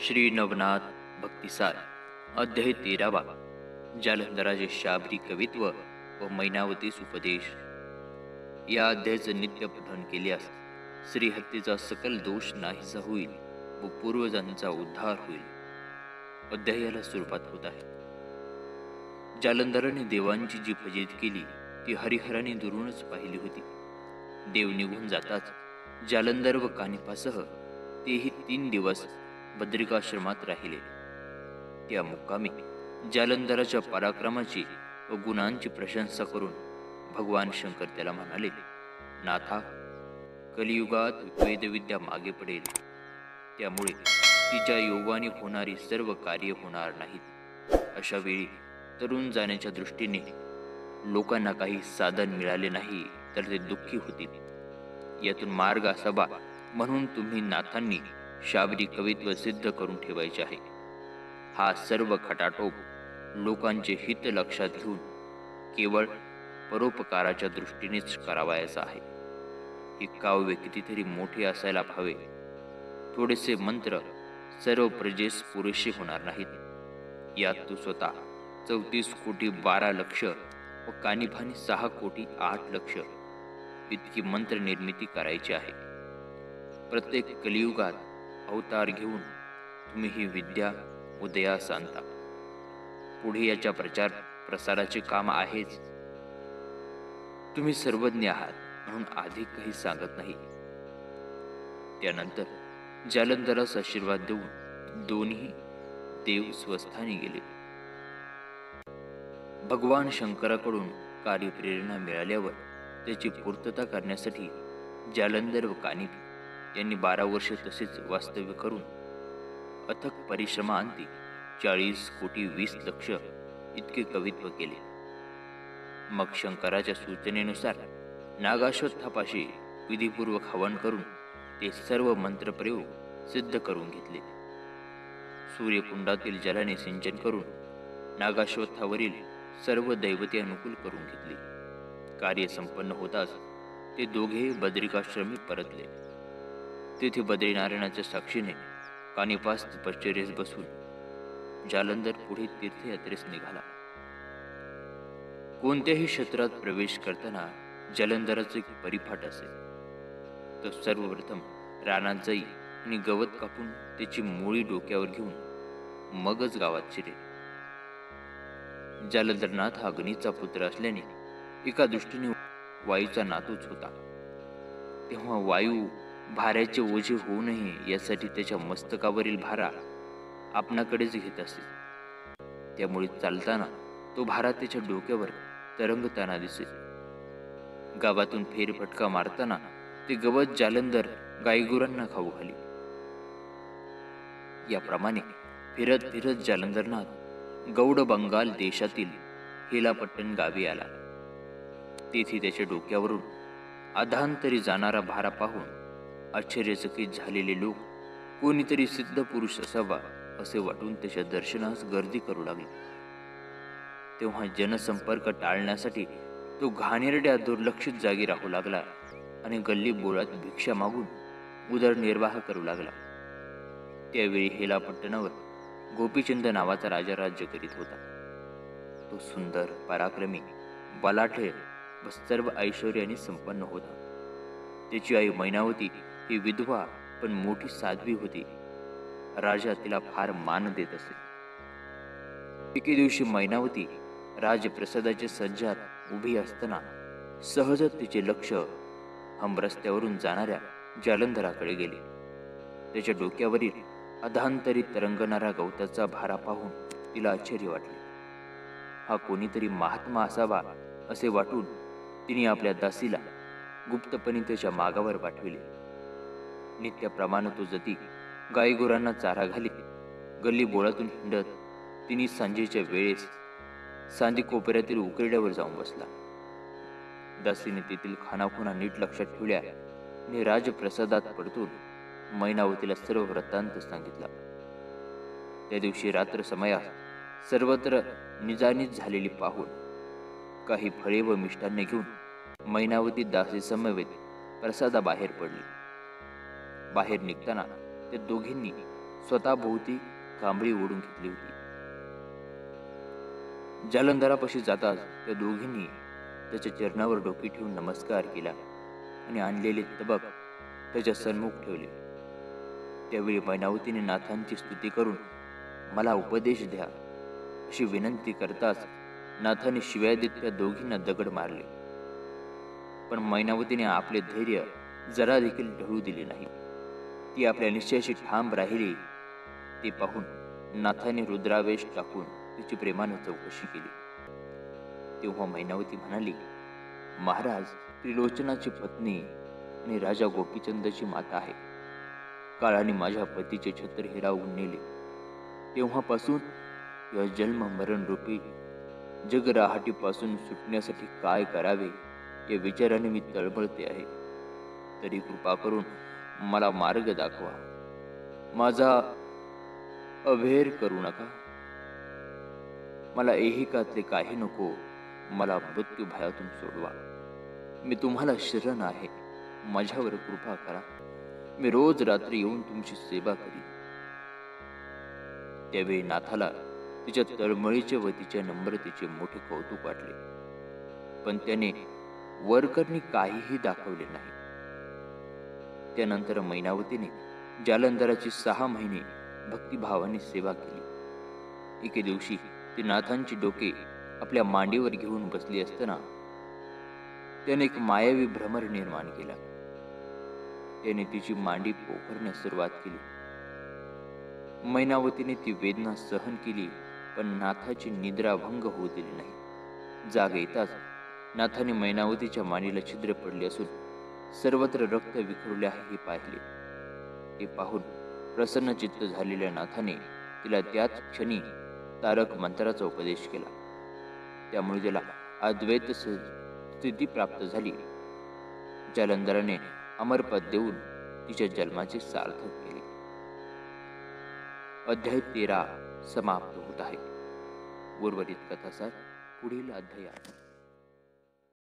श्री नवनाथ भक्तिसार अध्याय तेरावा जालंधराचे शाबरी कवित्व व मैनावतीस उपदेश. या अध्यायाचं नित्य पठण केल्यास श्रीहत्तेचा सकल दोष नाहीसा होईल व पूर्वजांचा उद्धार होईल. अध्यायाला स्वरूपात होत आहे. जालंधराने देवांची जी फजित केली ती हरिहराने दुरूनच पाहिली होती. देव निघून जाताच जालंधर व कानिपासह तेही तीन दिवस बद्रिकाश्रमात राहिले. त्या मुक्कामी जालंधराच्या पराक्रमाची व गुणांची प्रशंसा करून भगवान शंकर त्याला म्हणाले नाथा कलियुगात वेदविद्या मागे पडेल. त्यामुळे तिच्या योगाने होणारी सर्व कार्य होणार नाहीत. अशा वेळी तरुण जाण्याच्या दृष्टीने लोकांना काही साधन मिळाले नाही तर ते दुःखी होतील. यातून मार्ग असावा म्हणून तुम्ही नाथांनी शाबरी कवित्व सिद्ध करून ठेवायचे आहे. हा सर्व खटाटोप लोकांचे हित लक्षात घेऊन केवळ परोपकाराच्या दृष्टीनेच करावायचा आहे. हे काव्य कितीतरी मोठे असायला हवे थोडेसे मंत्र सर्व प्रजेस पुरेसे होणार नाहीत. यात तू स्वतः चौतीस कोटी बारा लक्ष व कानिभानी सहा कोटी आठ लक्ष इतकी मंत्र निर्मिती करायची आहे. प्रत्येक कलियुगात अवतार घेऊन तुम्ही ही विद्या उदयास आणता पुढे याच्या प्रचार प्रसाराचे काम आहेच. तुम्ही सर्वज्ञ आहात म्हणून अधिक काही सांगत नाही. त्यानंतर जालंधरास आशीर्वाद देऊन दोन्ही देव स्वस्थानी गेले. भगवान शंकराकडून कार्यप्रेरणा मिळाल्यावर त्याची पूर्तता करण्यासाठी जालंधर व कानिप यांनी बारा वर्ष तसेच वास्तव्य करून अथक परिश्रमाअंती चाळीस कोटी वीस लक्ष इतके कवित्व केले. मग शंकराच्या सूचनेनुसार नागाश्वत्थापाशी विधीपूर्वक हवन करून ते सर्व मंत्रप्रयोग सिद्ध करून घेतले. सूर्यकुंडातील जलाने सिंचन करून नागाश्वत्थावरील सर्व दैवते अनुकूल करून घेतली. कार्य संपन्न होताच ते दोघे बद्रिकाश्रमी परतले. तेथे बद्रीनारायणाच्या साक्षीने कानिपास तपश्चर्येस बसून जालंधर पुढे तीर्थयात्रेस निघाला. कोणत्याही क्षेत्रात प्रवेश करताना जालंधराचे परिफाट असे. तो सर्वप्रथम रानात जाई आणि गवत कापून त्याची मुळी डोक्यावर घेऊन मगच गावात शिरे. जालंधरनाथ हा गणितचा पुत्र असल्याने एका दृष्टीने वायूचा नातूच होता. तेव्हा वायू भाऱ्याचे ओझे होऊ नये यासाठी त्याच्या मस्तकावरील भारा आपणाकडेच घेत असे. त्यामुळे चालताना तो भारा त्याच्या डोक्यावर तरंगताना दिसे. गावातून फेरफटका मारताना ते गवत जालंधर गायगुरांना खाऊ घाली. याप्रमाणे फिरत फिरत जालंधरनाथ गौड बंगाल देशातील हेलापट्टण गावी आला. तेथे त्याच्या डोक्यावरून अधांतरी जाणारा भारा पाहून आश्चर्यचकित झालेले लोक कोणीतरी सिद्ध पुरुष असावा असे वाटून त्याच्या दर्शनास गर्दी करू लागले. तेव्हा जनसंपर्क टाळण्यासाठी तो घाणेरड्या दुर्लक्षित जागी राहू लागला आणि गल्ली बोळात भिक्षा मागून उदरनिर्वाह करू लागला. त्यावेळी हेलापट्टणावर गोपीचंद नावाचा राजा राज्य करीत होता. तो सुंदर पराक्रमी बलाढ्य व सर्व ऐश्वर्याने संपन्न होता. त्याची आई मैनावती ही विधवा पण मोठी साध्वी होती. राजा तिला फार मान देत असे. एके दिवशी मैनावती राजप्रसादाच्या सज्जात उभी असताना सहजच तिचे लक्ष हम रस्त्यावरून जाणाऱ्या जालंधराकडे गेले. त्याच्या डोक्यावरील अधांतरी तरंगणारा गवताचा भारा पाहून तिला आश्चर्य वाटले. हा कोणीतरी महात्मा असावा असे वाटून तिने आपल्या दासीला गुप्तपणे त्याच्या मागावर पाठविले. नित्याप्रमाणे तो जती. गायगुरांना चारा घाली. गल्ली बोळातून हिंडत तिने सांजेच्या वेळेस सांजे कोपऱ्यातील उकरड्यावर जाऊन बसला. दासीने तेथील खानाखुना नीट लक्षात ठेवल्या आणि राजप्रसादात पडतून मैनावतीला सर्व वृत्तांत सांगितला. त्या दिवशी रात्र समयात सर्वत्र निजानीज झालेली पाहून काही फळे व मिष्टान्ने घेऊन मैनावती दासी समवेत प्रसादाबाहेर पडली. बाहेर निघताना त्या दोघींनी स्वतःभोवती कांबळी ओढून घेतली होती. जालंधरापाशी जाताच त्या दोघींनी त्याच्या चरणावर डोकी ठेवून नमस्कार केला आणि आणलेले तबक त्याच्या सन्मुख ठेवले. त्यावेळी मैनावतीने नाथांची स्तुती करून मला उपदेश द्या अशी विनंती करताच नाथाने शिव्या देत त्या दोघींना दगड मारले. पण मैनावतीने आपले धैर्य जरा देखील ढळू दिले नाही. ती आपल्या निश्चयाशी ठाम राहिली. ते पाहून नाथाने रुद्रावेश टाकून तिची प्रेमानं चौकशी केली. तेव्हा मैनावती म्हणाली महाराज त्रिलोचनाची पत्नी आणि राजा गोपीचंदची माता आहे. काळाने माझ्या पतीचे छत्र हिरावून नेले. तेव्हापासून या जन्म मरण रूपी जगराहाटीपासून सुटण्यासाठी काय करावे या विचाराने मी तळमळते आहे. तरी कृपा करून मला मार्ग दाखवा. माझा अभेर करू नका. मला एहिकातले काही नको. मला मृत्यू भयातून सोडवा. मी तुम्हाला शरण आहे. माझ्यावर कृपा करा. मी रोज रात्री येऊन तुमची सेवा करी त्यावेळी नाथाला तिच्या तळमळीचे व तिच्या नम्रतेचे मोठे कौतुक वाटले. पण त्याने वरकरनी काहीही दाखवले नाही. त्यानंतर मैनावतीने जालंधराची सहा महिने भक्तिभावाने सेवा केली. एके दिवशी ती नाथांची डोके आपल्या मांडीवर घेऊन बसली असताना त्याने एक मायावी भ्रमर निर्माण केला. त्याने तिची मांडी पोखरण्यास सुरुवात केली. मैनावतीने ती वेदना सहन केली पण नाथाची निद्राभंग होऊ दिली नाही. जाग येताच नाथाने मैनावतीच्या मांडीला छिद्र पडले असून सर्वत्र रक्त विखुरले आहे हे पाहिले. ते पाहून प्रसन्न चित्त झालेल्या नाथाने तिला त्याच क्षणी तारक मंत्राचा उपदेश केला. त्यामुळे त्याला अद्वैत स्थिती प्राप्त झाली. जालंधराने अमरपद देऊन तिच्या जन्माचे सार्थक केले. अध्याय तेरा समाप्त होत आहे. उर्वरित कथासार पुढील अध्यायात.